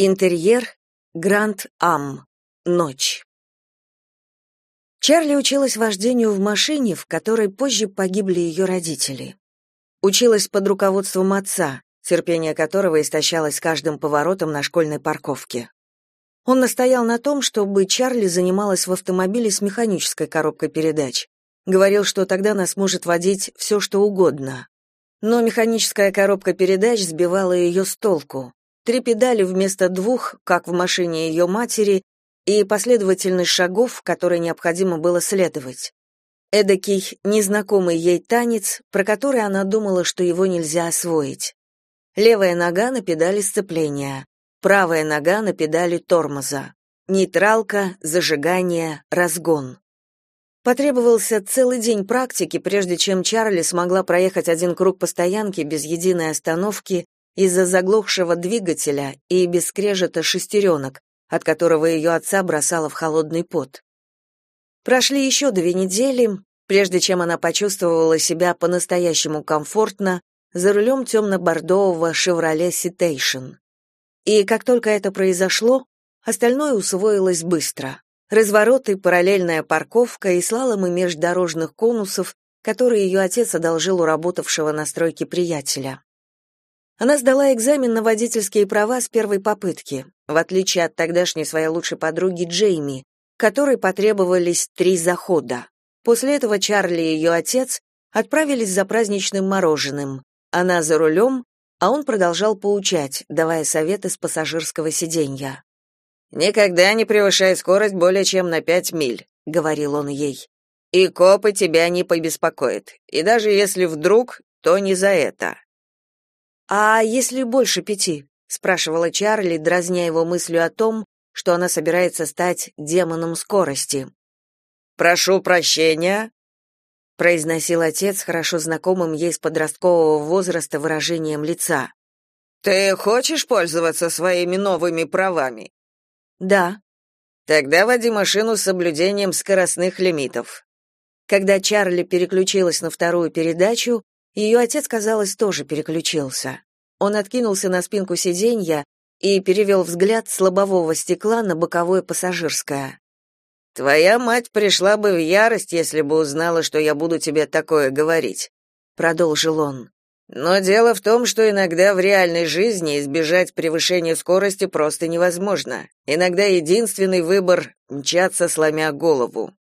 Интерьер Гранд Ам. Ночь. Чарли училась вождению в машине, в которой позже погибли ее родители. Училась под руководством отца, терпение которого истощалось каждым поворотом на школьной парковке. Он настоял на том, чтобы Чарли занималась в автомобиле с механической коробкой передач. Говорил, что тогда она сможет водить все, что угодно. Но механическая коробка передач сбивала ее с толку. Три педали вместо двух, как в машине ее матери, и последовательность шагов, которые необходимо было следовать. Эдакий, незнакомый ей танец, про который она думала, что его нельзя освоить. Левая нога на педали сцепления, правая нога на педали тормоза. Нейтралка, зажигание, разгон. Потребовался целый день практики, прежде чем Чарли смогла проехать один круг по стоянке без единой остановки из-за заглохшего двигателя и без скрежета шестеренок, от которого ее отца бросало в холодный пот. Прошли еще две недели, прежде чем она почувствовала себя по-настоящему комфортно за рулем темно-бордового «Шевроле Ситейшн». И как только это произошло, остальное усвоилось быстро. Развороты, параллельная парковка и слаломы междорожных конусов, которые ее отец одолжил у работавшего на стройке приятеля. Она сдала экзамен на водительские права с первой попытки, в отличие от тогдашней своей лучшей подруги Джейми, которой потребовались три захода. После этого Чарли и ее отец отправились за праздничным мороженым. Она за рулем, а он продолжал поучать, давая советы с пассажирского сиденья. «Никогда не превышай скорость более чем на пять миль», — говорил он ей. «И копы тебя не побеспокоят. И даже если вдруг, то не за это». «А если больше пяти?» — спрашивала Чарли, дразня его мыслью о том, что она собирается стать демоном скорости. «Прошу прощения», — произносил отец хорошо знакомым ей с подросткового возраста выражением лица. «Ты хочешь пользоваться своими новыми правами?» «Да». «Тогда води машину с соблюдением скоростных лимитов». Когда Чарли переключилась на вторую передачу, ее отец, казалось, тоже переключился. Он откинулся на спинку сиденья и перевел взгляд с лобового стекла на боковое пассажирское. «Твоя мать пришла бы в ярость, если бы узнала, что я буду тебе такое говорить», — продолжил он. «Но дело в том, что иногда в реальной жизни избежать превышения скорости просто невозможно. Иногда единственный выбор — мчаться, сломя голову.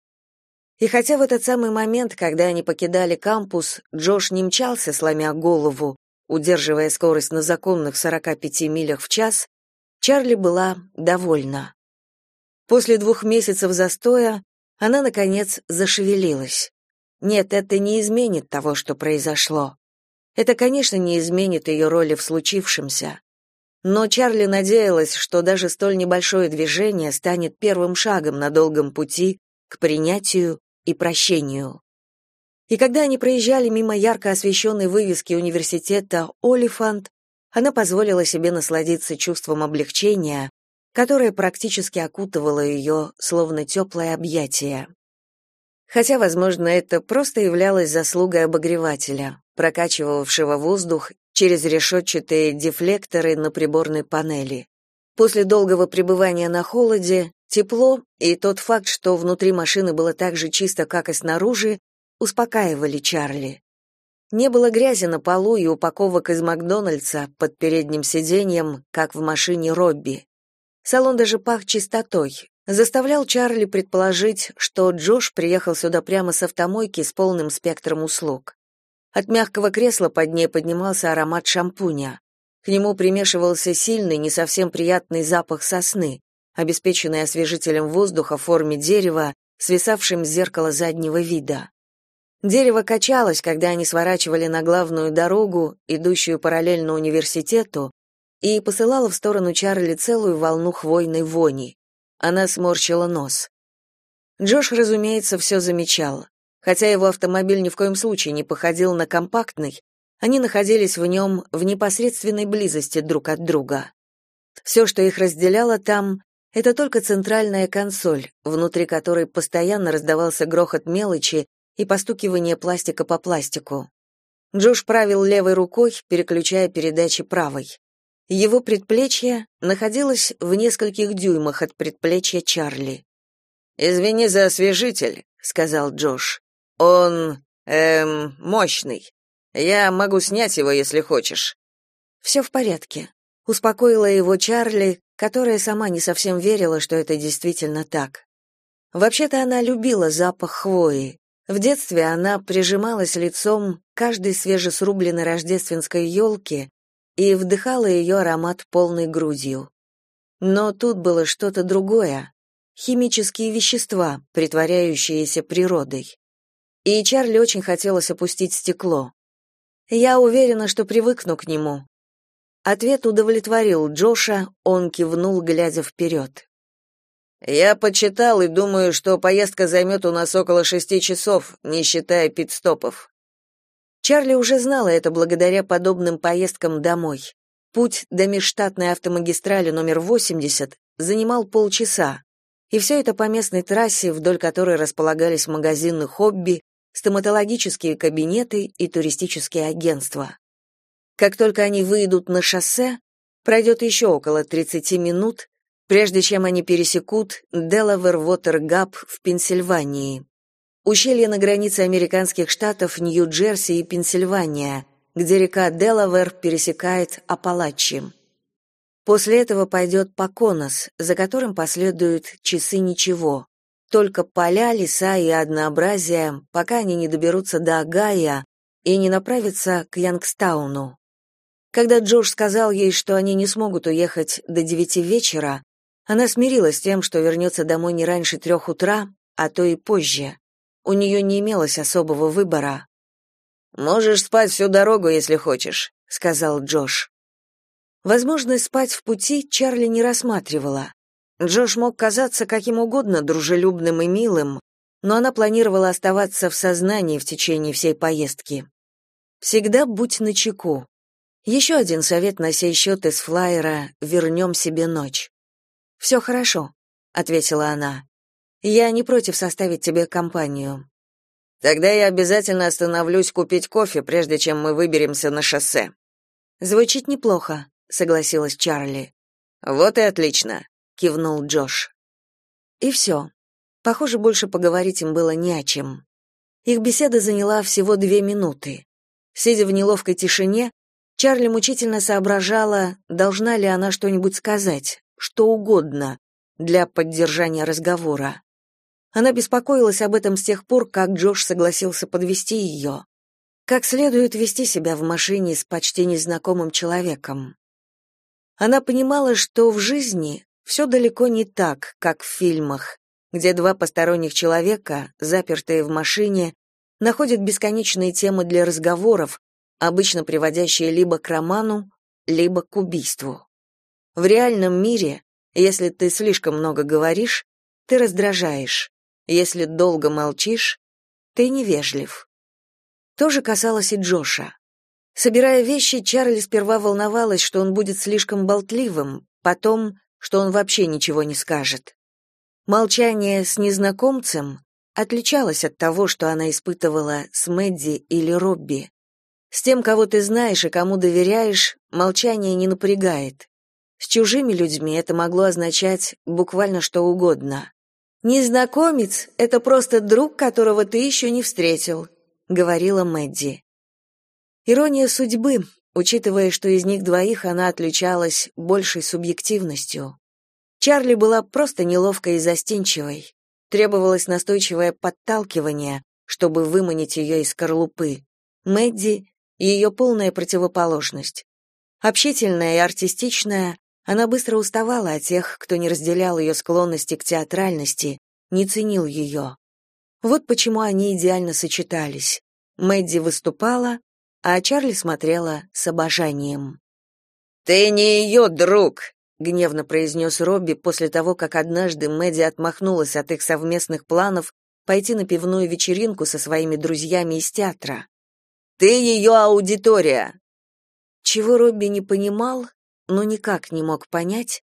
И хотя в этот самый момент, когда они покидали кампус, Джош не мчался, сломя голову, удерживая скорость на законных 45 милях в час, Чарли была довольна. После двух месяцев застоя она, наконец, зашевелилась. Нет, это не изменит того, что произошло. Это, конечно, не изменит ее роли в случившемся. Но Чарли надеялась, что даже столь небольшое движение станет первым шагом на долгом пути к принятию и прощению. И когда они проезжали мимо ярко освещенной вывески университета «Олифант», она позволила себе насладиться чувством облегчения, которое практически окутывало ее, словно теплое объятие. Хотя, возможно, это просто являлось заслугой обогревателя, прокачивавшего воздух через решетчатые дефлекторы на приборной панели. После долгого пребывания на холоде Тепло и тот факт, что внутри машины было так же чисто, как и снаружи, успокаивали Чарли. Не было грязи на полу и упаковок из Макдональдса под передним сиденьем, как в машине Робби. Салон даже пах чистотой, заставлял Чарли предположить, что Джош приехал сюда прямо с автомойки с полным спектром услуг. От мягкого кресла под ней поднимался аромат шампуня. К нему примешивался сильный, не совсем приятный запах сосны, обеспеченный освежителем воздуха в форме дерева, свисавшим с зеркала заднего вида. Дерево качалось, когда они сворачивали на главную дорогу, идущую параллельно университету, и посылало в сторону Чарли целую волну хвойной вони. Она сморщила нос. Джош, разумеется, все замечал. Хотя его автомобиль ни в коем случае не походил на компактный, они находились в нем в непосредственной близости друг от друга. Все, что их разделяло там, это только центральная консоль, внутри которой постоянно раздавался грохот мелочи и постукивание пластика по пластику. Джош правил левой рукой, переключая передачи правой. Его предплечье находилось в нескольких дюймах от предплечья Чарли. «Извини за освежитель», — сказал Джош. «Он, эм, мощный. Я могу снять его, если хочешь». «Все в порядке», — успокоила его Чарли, которая сама не совсем верила, что это действительно так. Вообще-то она любила запах хвои. В детстве она прижималась лицом к каждой свежесрубленной рождественской елке и вдыхала ее аромат полной грудью. Но тут было что-то другое, химические вещества, притворяющиеся природой. И Чарли очень хотелось опустить стекло. Я уверена, что привыкну к нему. Ответ удовлетворил Джоша, он кивнул, глядя вперед. Я подсчитал и думаю, что поездка займет у нас около шести часов, не считая пит-стопов. Чарли уже знала это благодаря подобным поездкам домой. Путь до межштатной автомагистрали номер 80 занимал полчаса, и все это по местной трассе, вдоль которой располагались магазины хобби, стоматологические кабинеты и туристические агентства. Как только они выйдут на шоссе, пройдет еще около 30 минут, прежде чем они пересекут Делавер-Вотер-Гап в Пенсильвании. Ущелье на границе американских штатов Нью-Джерси и Пенсильвания, где река Делавер пересекает Апалачи. После этого пойдет Поконос, за которым последуют часы ничего. Только поля, леса и однообразие, пока они не доберутся до Агая и не направятся к Янгстауну. Когда Джош сказал ей, что они не смогут уехать до девяти вечера, она смирилась с тем, что вернется домой не раньше трех утра, а то и позже. У нее не имелось особого выбора. «Можешь спать всю дорогу, если хочешь», — сказал Джош. Возможность спать в пути Чарли не рассматривала. Джош мог казаться каким угодно дружелюбным и милым, но она планировала оставаться в сознании в течение всей поездки. Всегда будь начеку. Еще один совет на сей счет из флайера «Вернем себе ночь». «Все хорошо», — ответила она. Я не против составить тебе компанию. Тогда я обязательно остановлюсь купить кофе, прежде чем мы выберемся на шоссе. Звучит неплохо, согласилась Чарли. Вот и отлично, кивнул Джош. И все. Похоже, больше поговорить им было не о чем. Их беседа заняла всего две минуты. Сидя в неловкой тишине, Чарли мучительно соображала, должна ли она что-нибудь сказать, что угодно, для поддержания разговора. Она беспокоилась об этом с тех пор, как Джош согласился подвести ее. Как следует вести себя в машине с почти незнакомым человеком. Она понимала, что в жизни все далеко не так, как в фильмах, где два посторонних человека, запертые в машине, находят бесконечные темы для разговоров, обычно приводящие либо к роману, либо к убийству. В реальном мире, если ты слишком много говоришь, ты раздражаешь. Если долго молчишь, ты невежлив. То же касалось и Джоша. Собирая вещи, Чарли сперва волновалась, что он будет слишком болтливым, потом, что он вообще ничего не скажет. Молчание с незнакомцем отличалось от того, что она испытывала с Мэдди или Робби. С тем, кого ты знаешь и кому доверяешь, молчание не напрягает. С чужими людьми это могло означать буквально что угодно. Незнакомец — это просто друг, которого ты еще не встретил, говорила Мэдди. Ирония судьбы, учитывая, что из них двоих она отличалась большей субъективностью. Чарли была просто неловкой и застенчивой. Требовалось настойчивое подталкивание, чтобы выманить ее из скорлупы. Мэдди — ее полная противоположность. Общительная и артистичная, она быстро уставала от тех, кто не разделял ее склонности к театральности, не ценил ее. Вот почему они идеально сочетались. Мэдди выступала, а Чарли смотрела с обожанием. «Ты не ее друг!» — гневно произнес Робби после того, как однажды Мэдди отмахнулась от их совместных планов пойти на пивную вечеринку со своими друзьями из театра. «Ты ее аудитория!» Чего Робби не понимал, но никак не мог понять,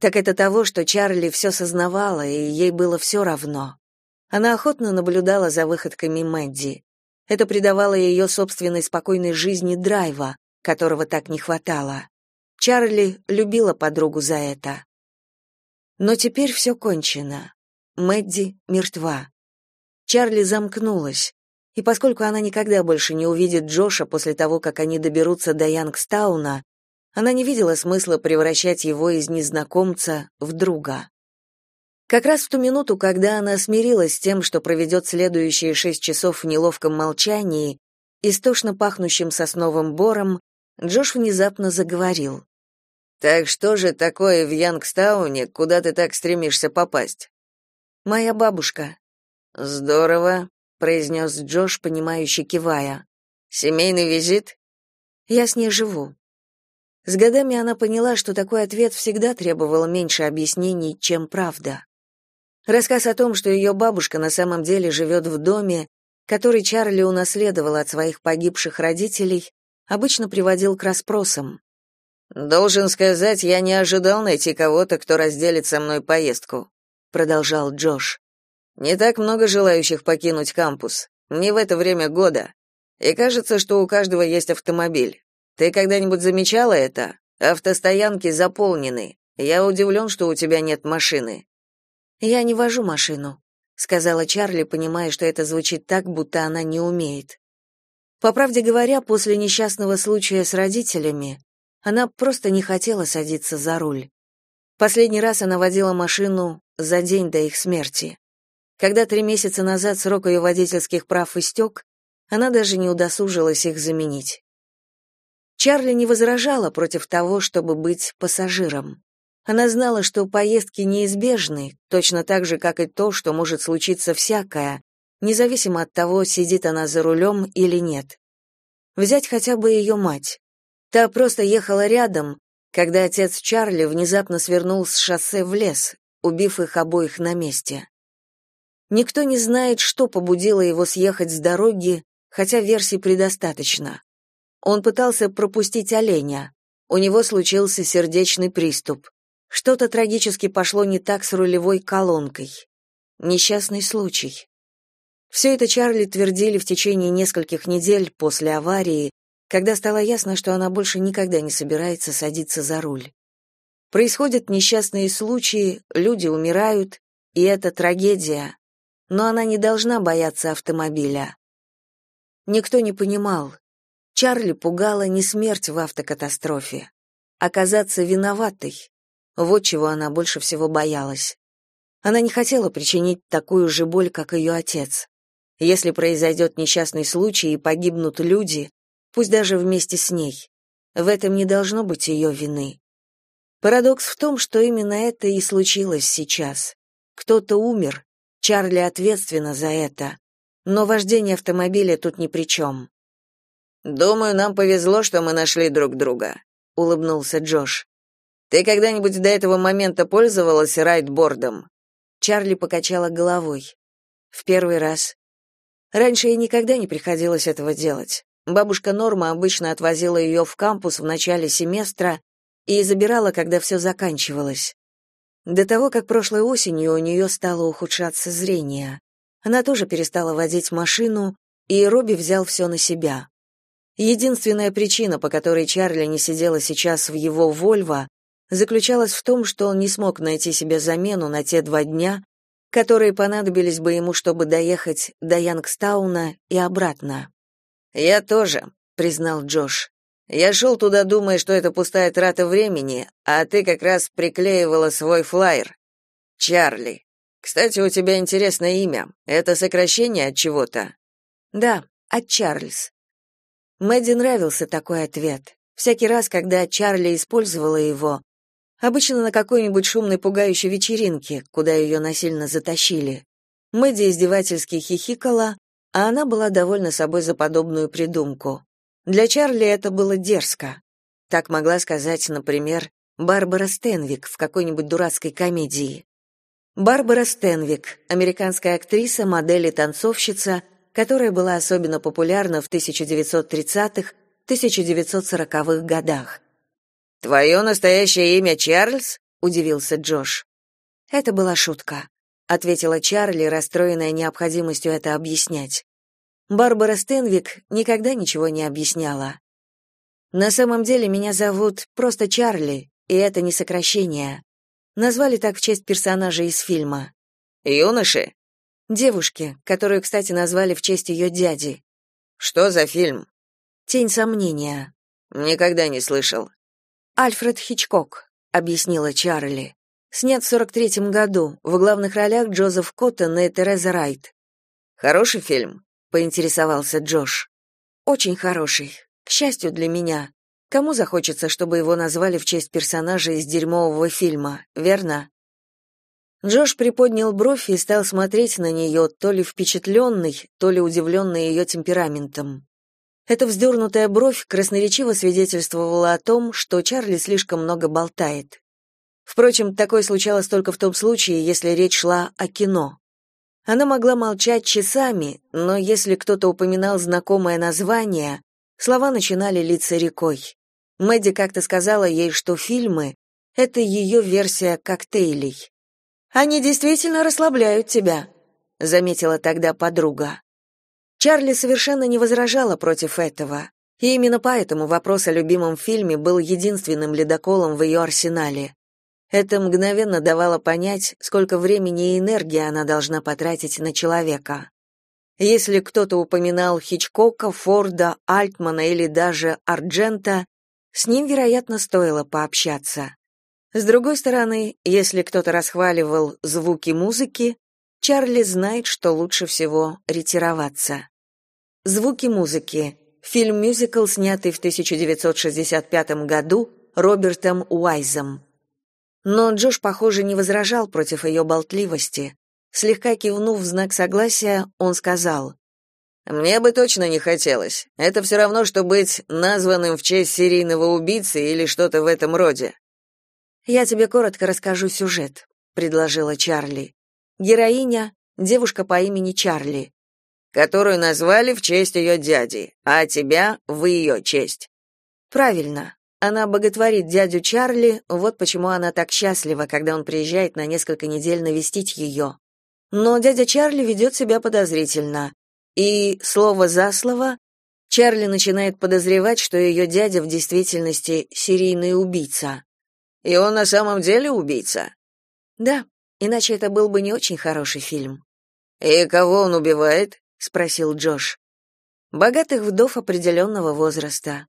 так это того, что Чарли все сознавала, и ей было все равно. Она охотно наблюдала за выходками Мэдди. Это придавало ее собственной спокойной жизни драйва, которого так не хватало. Чарли любила подругу за это. Но теперь все кончено. Мэдди мертва. Чарли замкнулась, и поскольку она никогда больше не увидит Джоша после того, как они доберутся до Янгстауна, она не видела смысла превращать его из незнакомца в друга. Как раз в ту минуту, когда она смирилась с тем, что проведет следующие шесть часов в неловком молчании, истошно пахнущим сосновым бором, Джош внезапно заговорил. «Так что же такое в Янгстауне, куда ты так стремишься попасть?» «Моя бабушка». «Здорово», — произнес Джош, понимающе кивая. «Семейный визит?» «Я с ней живу». С годами она поняла, что такой ответ всегда требовал меньше объяснений, чем правда. Рассказ о том, что ее бабушка на самом деле живет в доме, который Чарли унаследовал от своих погибших родителей, обычно приводил к расспросам. «Должен сказать, я не ожидал найти кого-то, кто разделит со мной поездку», продолжал Джош. «Не так много желающих покинуть кампус. Не в это время года. И кажется, что у каждого есть автомобиль. Ты когда-нибудь замечала это? Автостоянки заполнены. Я удивлен, что у тебя нет машины. Я не вожу машину, сказала Чарли, понимая, что это звучит так, будто она не умеет. По правде говоря, после несчастного случая с родителями, она просто не хотела садиться за руль. Последний раз она водила машину за день до их смерти. Когда три месяца назад срок ее водительских прав истек, она даже не удосужилась их заменить. Чарли не возражала против того, чтобы быть пассажиром. Она знала, что поездки неизбежны, точно так же, как и то, что может случиться всякое, независимо от того, сидит она за рулем или нет. Взять хотя бы ее мать. Та просто ехала рядом, когда отец Чарли внезапно свернул с шоссе в лес, убив их обоих на месте. Никто не знает, что побудило его съехать с дороги, хотя версий предостаточно. Он пытался пропустить оленя. У него случился сердечный приступ. Что-то трагически пошло не так с рулевой колонкой. Несчастный случай. Все это Чарли твердили в течение нескольких недель после аварии, когда стало ясно, что она больше никогда не собирается садиться за руль. Происходят несчастные случаи, люди умирают, и это трагедия. Но она не должна бояться автомобиля. Никто не понимал, Чарли пугала не смерть в автокатастрофе, оказаться виноватой. Вот чего она больше всего боялась. Она не хотела причинить такую же боль, как ее отец. Если произойдет несчастный случай и погибнут люди, пусть даже вместе с ней, в этом не должно быть ее вины. Парадокс в том, что именно это и случилось сейчас. Кто-то умер, Чарли ответственна за это, но вождение автомобиля тут ни при чем. Думаю, нам повезло, что мы нашли друг друга, улыбнулся Джош. Ты когда-нибудь до этого момента пользовалась райтбордом? Чарли покачала головой. В первый раз. Раньше ей никогда не приходилось этого делать. Бабушка Норма обычно отвозила ее в кампус в начале семестра и забирала, когда все заканчивалось. До того, как прошлой осенью у нее стало ухудшаться зрение. Она тоже перестала водить машину, и Робби взял все на себя. Единственная причина, по которой Чарли не сидела сейчас в его Вольво, заключалась в том, что он не смог найти себе замену на те два дня, которые понадобились бы ему, чтобы доехать до Янгстауна и обратно. «Я тоже», — признал Джош. «Я шел туда, думая, что это пустая трата времени, а ты как раз приклеивала свой флаер. Чарли. Кстати, у тебя интересное имя. Это сокращение от чего-то?» «Да, от Чарльз. Мэдди нравился такой ответ. Всякий раз, когда Чарли использовала его, обычно на какой-нибудь шумной пугающей вечеринке, куда ее насильно затащили, Мэдди издевательски хихикала, а она была довольна собой за подобную придумку. Для Чарли это было дерзко. Так могла сказать, например, Барбара Стенвик в какой-нибудь дурацкой комедии. Барбара Стенвик, американская актриса, модель и танцовщица — которая была особенно популярна в 1930-1940-х годах. «Твое настоящее имя Чарльз?» — удивился Джош. «Это была шутка», — ответила Чарли, расстроенная необходимостью это объяснять. Барбара Стенвик никогда ничего не объясняла. На самом деле меня зовут просто Чарли, и это не сокращение. Назвали так в честь персонажа из фильма. Юноши? Девушки, которую, кстати, назвали в честь ее дяди. Что за фильм? Тень сомнения. Никогда не слышал. Альфред Хичкок, объяснила Чарли. Снят в 43-м году, в главных ролях Джозеф Коттон и Тереза Райт. Хороший фильм, поинтересовался Джош. Очень хороший. К счастью для меня. Кому захочется, чтобы его назвали в честь персонажа из дерьмового фильма, верно? Джош приподнял бровь и стал смотреть на нее, то ли впечатленный, то ли удивленный ее темпераментом. Эта вздернутая бровь красноречиво свидетельствовала о том, что Чарли слишком много болтает. Впрочем, такое случалось только в том случае, если речь шла о кино. Она могла молчать часами, но если кто-то упоминал знакомое название, слова начинали литься рекой. Мэдди как-то сказала ей, что фильмы — это ее версия коктейлей. Они действительно расслабляют тебя, заметила тогда подруга. Чарли совершенно не возражала против этого, и именно поэтому вопрос о любимом фильме был единственным ледоколом в ее арсенале. Это мгновенно давало понять, сколько времени и энергии она должна потратить на человека. Если кто-то упоминал Хичкока, Форда, Альтмана или даже Арджента, с ним, вероятно, стоило пообщаться. С другой стороны, если кто-то расхваливал звуки музыки, Чарли знает, что лучше всего ретироваться. Звуки музыки. Фильм-мюзикл, снятый в 1965 году Робертом Уайзом. Но Джош, похоже, не возражал против ее болтливости. Слегка кивнув в знак согласия, он сказал: мне бы точно не хотелось. Это все равно что быть названным в честь серийного убийцы или что-то в этом роде. Я тебе коротко расскажу сюжет, предложила Чарли. Героиня девушка по имени Чарли, которую назвали в честь ее дяди, а тебя в ее честь. Правильно. Она боготворит дядю Чарли, вот почему она так счастлива, когда он приезжает на несколько недель навестить ее. Но дядя Чарли ведет себя подозрительно. И слово за слово Чарли начинает подозревать, что ее дядя в действительности серийный убийца. И он на самом деле убийца? Да, иначе это был бы не очень хороший фильм. И кого он убивает? спросил Джош. Богатых вдов определенного возраста.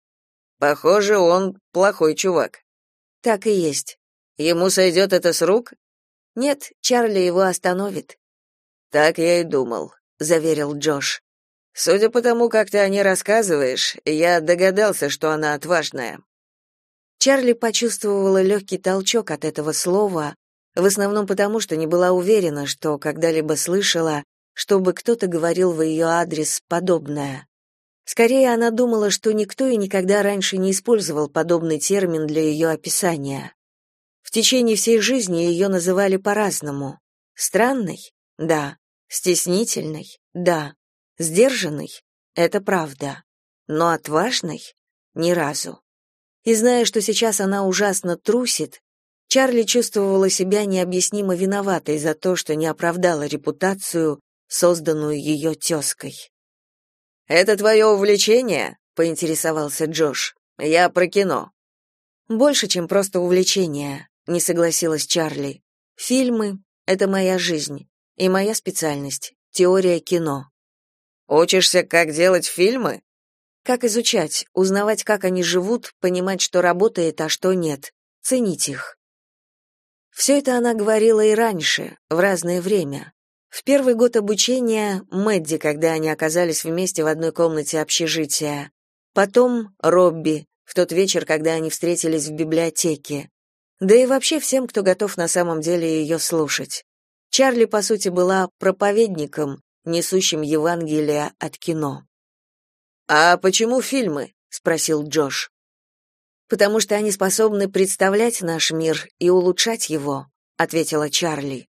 Похоже, он плохой чувак. Так и есть. Ему сойдет это с рук? Нет, Чарли его остановит. Так я и думал, заверил Джош. Судя по тому, как ты о ней рассказываешь, я догадался, что она отважная. Чарли почувствовала легкий толчок от этого слова, в основном потому, что не была уверена, что когда-либо слышала, чтобы кто-то говорил в ее адрес подобное. Скорее, она думала, что никто и никогда раньше не использовал подобный термин для ее описания. В течение всей жизни ее называли по-разному. Странной? Да. Стеснительной? Да. Сдержанной? Это правда. Но отважной? Ни разу. И зная, что сейчас она ужасно трусит, Чарли чувствовала себя необъяснимо виноватой за то, что не оправдала репутацию, созданную ее тезкой. «Это твое увлечение?» — поинтересовался Джош. «Я про кино». «Больше, чем просто увлечение», — не согласилась Чарли. «Фильмы — это моя жизнь и моя специальность — теория кино». «Учишься, как делать фильмы?» Как изучать, узнавать, как они живут, понимать, что работает, а что нет, ценить их. Все это она говорила и раньше, в разное время. В первый год обучения Мэдди, когда они оказались вместе в одной комнате общежития. Потом Робби, в тот вечер, когда они встретились в библиотеке. Да и вообще всем, кто готов на самом деле ее слушать. Чарли, по сути, была проповедником, несущим Евангелие от кино. А почему фильмы? спросил Джош. Потому что они способны представлять наш мир и улучшать его, ответила Чарли.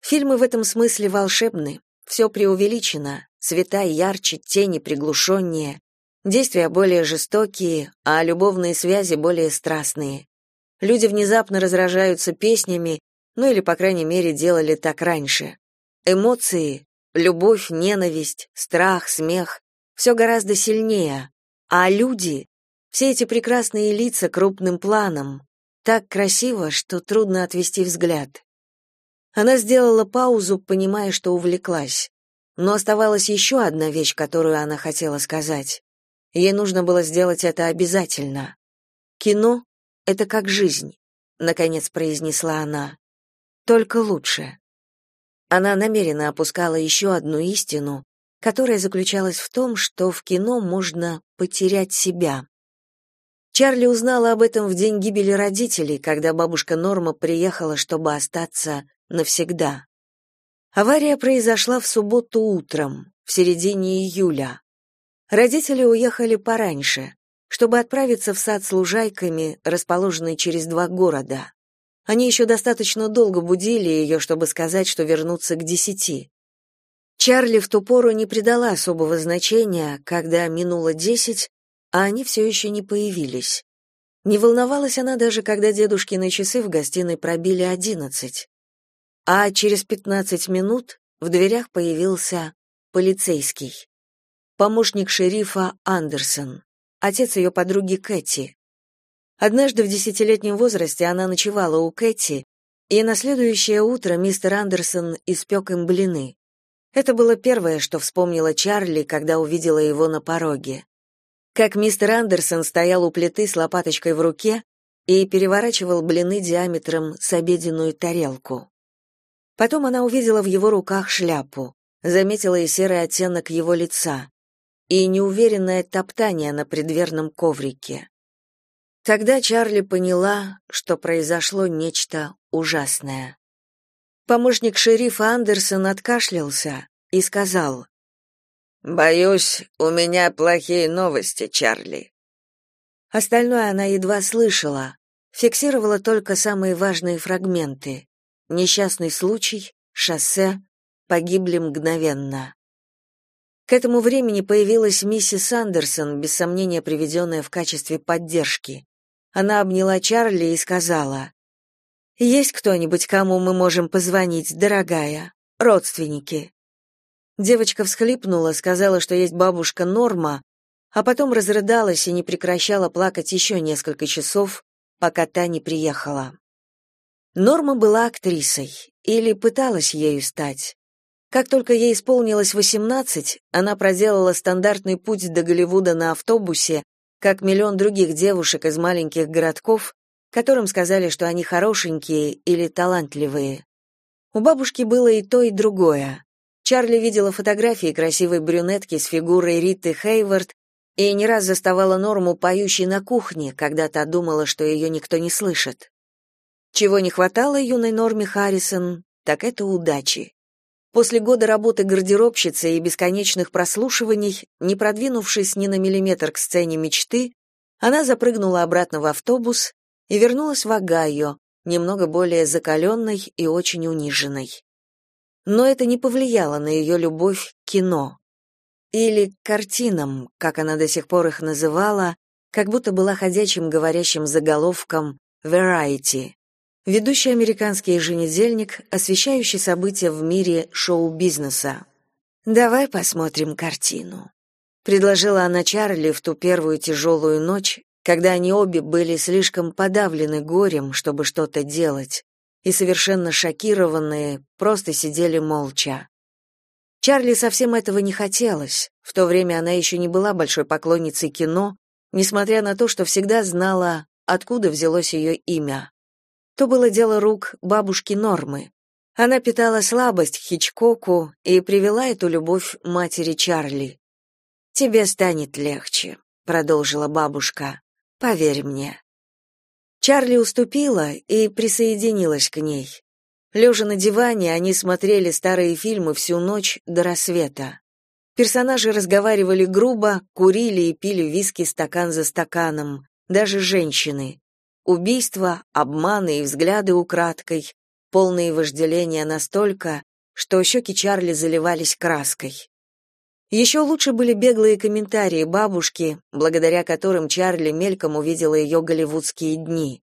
Фильмы в этом смысле волшебны. Все преувеличено, цвета ярче, тени приглушеннее, действия более жестокие, а любовные связи более страстные. Люди внезапно разражаются песнями, ну или, по крайней мере, делали так раньше. Эмоции, любовь, ненависть, страх, смех все гораздо сильнее, а люди Все эти прекрасные лица крупным планом. Так красиво, что трудно отвести взгляд. Она сделала паузу, понимая, что увлеклась. Но оставалась еще одна вещь, которую она хотела сказать. Ей нужно было сделать это обязательно. Кино — это как жизнь, — наконец произнесла она. Только лучше. Она намеренно опускала еще одну истину, которая заключалась в том, что в кино можно потерять себя. Чарли узнала об этом в день гибели родителей, когда бабушка Норма приехала, чтобы остаться навсегда. Авария произошла в субботу утром, в середине июля. Родители уехали пораньше, чтобы отправиться в сад с лужайками, расположенный через два города. Они еще достаточно долго будили ее, чтобы сказать, что вернутся к десяти. Чарли в ту пору не придала особого значения, когда минуло десять, а они все еще не появились. Не волновалась она даже, когда дедушкины часы в гостиной пробили одиннадцать. А через пятнадцать минут в дверях появился полицейский. Помощник шерифа Андерсон, отец ее подруги Кэти. Однажды в десятилетнем возрасте она ночевала у Кэти, и на следующее утро мистер Андерсон испек им блины. Это было первое, что вспомнила Чарли, когда увидела его на пороге. Как мистер Андерсон стоял у плиты с лопаточкой в руке и переворачивал блины диаметром с обеденную тарелку. Потом она увидела в его руках шляпу, заметила и серый оттенок его лица, и неуверенное топтание на предверном коврике. Тогда Чарли поняла, что произошло нечто ужасное. Помощник шерифа Андерсон откашлялся и сказал: "Боюсь, у меня плохие новости, Чарли". Остальное она едва слышала, фиксировала только самые важные фрагменты. Несчастный случай, шоссе, погибли мгновенно. К этому времени появилась миссис Андерсон, без сомнения приведенная в качестве поддержки. Она обняла Чарли и сказала: есть кто-нибудь, кому мы можем позвонить, дорогая? Родственники. Девочка всхлипнула, сказала, что есть бабушка Норма, а потом разрыдалась и не прекращала плакать еще несколько часов, пока та не приехала. Норма была актрисой или пыталась ею стать. Как только ей исполнилось 18, она проделала стандартный путь до Голливуда на автобусе, как миллион других девушек из маленьких городков, которым сказали, что они хорошенькие или талантливые. У бабушки было и то, и другое. Чарли видела фотографии красивой брюнетки с фигурой Риты Хейвард и не раз заставала Норму поющей на кухне, когда та думала, что ее никто не слышит. Чего не хватало юной Норме Харрисон, так это удачи. После года работы гардеробщицей и бесконечных прослушиваний, не продвинувшись ни на миллиметр к сцене мечты, она запрыгнула обратно в автобус и вернулась в Огайо, немного более закаленной и очень униженной. Но это не повлияло на ее любовь к кино. Или к картинам, как она до сих пор их называла, как будто была ходячим говорящим заголовком «Variety», ведущий американский еженедельник, освещающий события в мире шоу-бизнеса. «Давай посмотрим картину», — предложила она Чарли в ту первую тяжелую ночь, когда они обе были слишком подавлены горем, чтобы что-то делать, и совершенно шокированные, просто сидели молча. Чарли совсем этого не хотелось. В то время она еще не была большой поклонницей кино, несмотря на то, что всегда знала, откуда взялось ее имя. То было дело рук бабушки Нормы. Она питала слабость Хичкоку и привела эту любовь матери Чарли. «Тебе станет легче», — продолжила бабушка. Поверь мне. Чарли уступила и присоединилась к ней. Лежа на диване, они смотрели старые фильмы всю ночь до рассвета. Персонажи разговаривали грубо, курили и пили виски стакан за стаканом, даже женщины. Убийства, обманы и взгляды украдкой, полные вожделения настолько, что щеки Чарли заливались краской. Еще лучше были беглые комментарии бабушки, благодаря которым Чарли мельком увидела ее голливудские дни.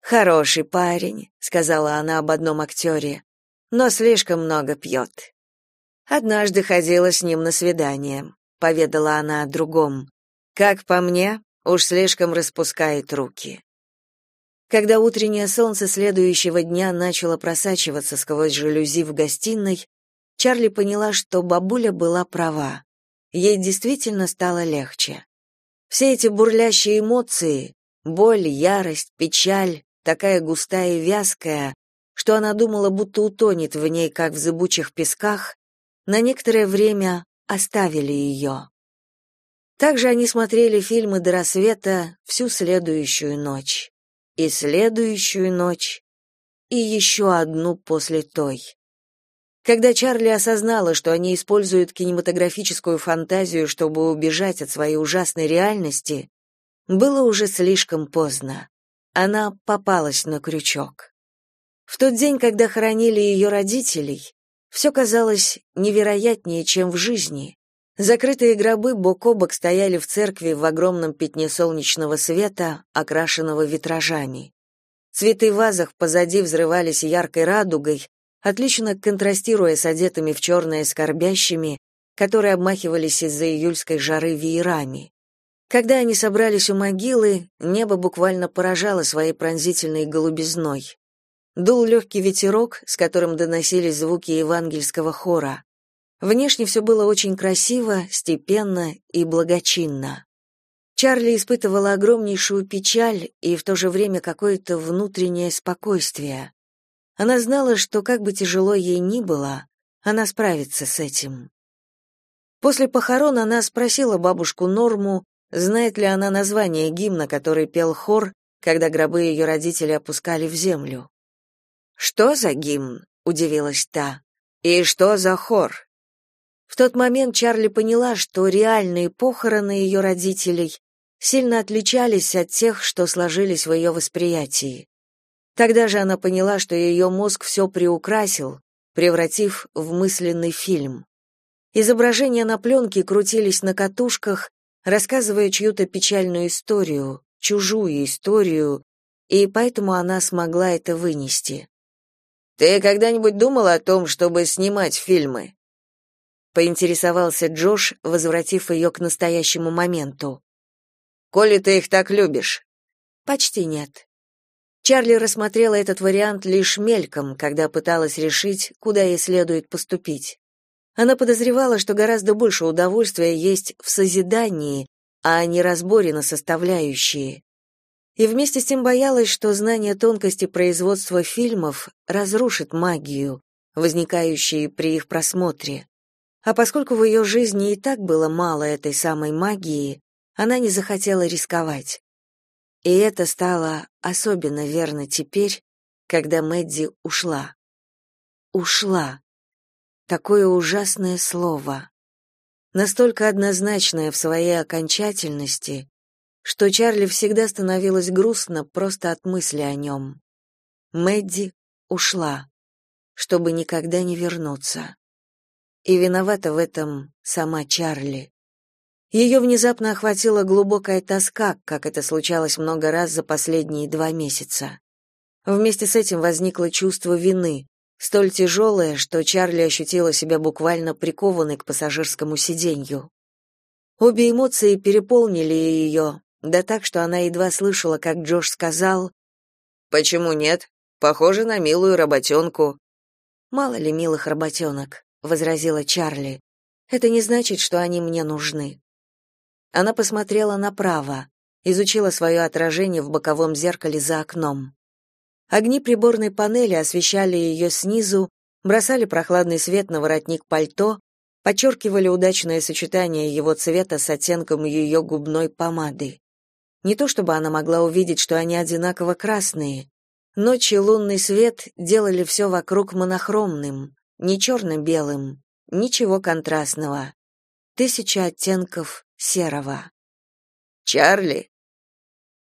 «Хороший парень», — сказала она об одном актере, — «но слишком много пьет». «Однажды ходила с ним на свидание», — поведала она о другом. «Как по мне, Уж слишком распускает руки. Когда утреннее солнце следующего дня начало просачиваться сквозь жалюзи в гостиной, Чарли поняла, что бабуля была права. Ей действительно стало легче. Все эти бурлящие эмоции, боль, ярость, печаль, такая густая и вязкая, что она думала, будто утонет в ней, как в зыбучих песках, на некоторое время оставили ее. Также они смотрели фильмы до рассвета всю следующую ночь. И следующую ночь, и еще одну после той. Когда Чарли осознала, что они используют кинематографическую фантазию, чтобы убежать от своей ужасной реальности, было уже слишком поздно. Она попалась на крючок. В тот день, когда хоронили ее родителей, все казалось невероятнее, чем в жизни. Закрытые гробы бок о бок стояли в церкви в огромном пятне солнечного света, окрашенного витражами. Цветы в вазах позади взрывались яркой радугой, отлично контрастируя с одетыми в черное скорбящими, которые обмахивались из-за июльской жары веерами. Когда они собрались у могилы, небо буквально поражало своей пронзительной голубизной. Дул легкий ветерок, с которым доносились звуки евангельского хора. Внешне все было очень красиво, степенно и благочинно. Чарли испытывала огромнейшую печаль и в то же время какое-то внутреннее спокойствие. Она знала, что как бы тяжело ей ни было, она справится с этим. После похорон она спросила бабушку Норму, знает ли она название гимна, который пел хор, когда гробы ее родителей опускали в землю. «Что за гимн?» — удивилась та. «И что за хор?» В тот момент Чарли поняла, что реальные похороны ее родителей сильно отличались от тех, что сложились в ее восприятии. Тогда же она поняла, что ее мозг все приукрасил, превратив в мысленный фильм. Изображения на пленке крутились на катушках, рассказывая чью-то печальную историю, чужую историю, и поэтому она смогла это вынести. «Ты когда-нибудь думала о том, чтобы снимать фильмы?» поинтересовался Джош, возвратив ее к настоящему моменту. Коли ты их так любишь? Почти нет. Чарли рассмотрела этот вариант лишь мельком, когда пыталась решить, куда ей следует поступить. Она подозревала, что гораздо больше удовольствия есть в созидании, а не разборе на составляющие. И вместе с тем боялась, что знание тонкости производства фильмов разрушит магию, возникающую при их просмотре. А поскольку в ее жизни и так было мало этой самой магии, она не захотела рисковать. И это стало особенно верно теперь, когда Мэдди ушла. Ушла. Такое ужасное слово. Настолько однозначное в своей окончательности, что Чарли всегда становилось грустно просто от мысли о нем. Мэдди ушла, чтобы никогда не вернуться. И виновата в этом сама Чарли. Ее внезапно охватила глубокая тоска, как это случалось много раз за последние два месяца. Вместе с этим возникло чувство вины, столь тяжелое, что Чарли ощутила себя буквально прикованной к пассажирскому сиденью. Обе эмоции переполнили ее, да так, что она едва слышала, как Джош сказал «Почему нет? Похоже на милую работенку». Мало ли милых работенок возразила Чарли. Это не значит, что они мне нужны. Она посмотрела направо, изучила свое отражение в боковом зеркале за окном. Огни приборной панели освещали ее снизу, бросали прохладный свет на воротник пальто, подчеркивали удачное сочетание его цвета с оттенком ее губной помады. Не то чтобы она могла увидеть, что они одинаково красные. Ночь и лунный свет делали все вокруг монохромным не черно-белым, ничего контрастного. Тысяча оттенков серого. «Чарли?»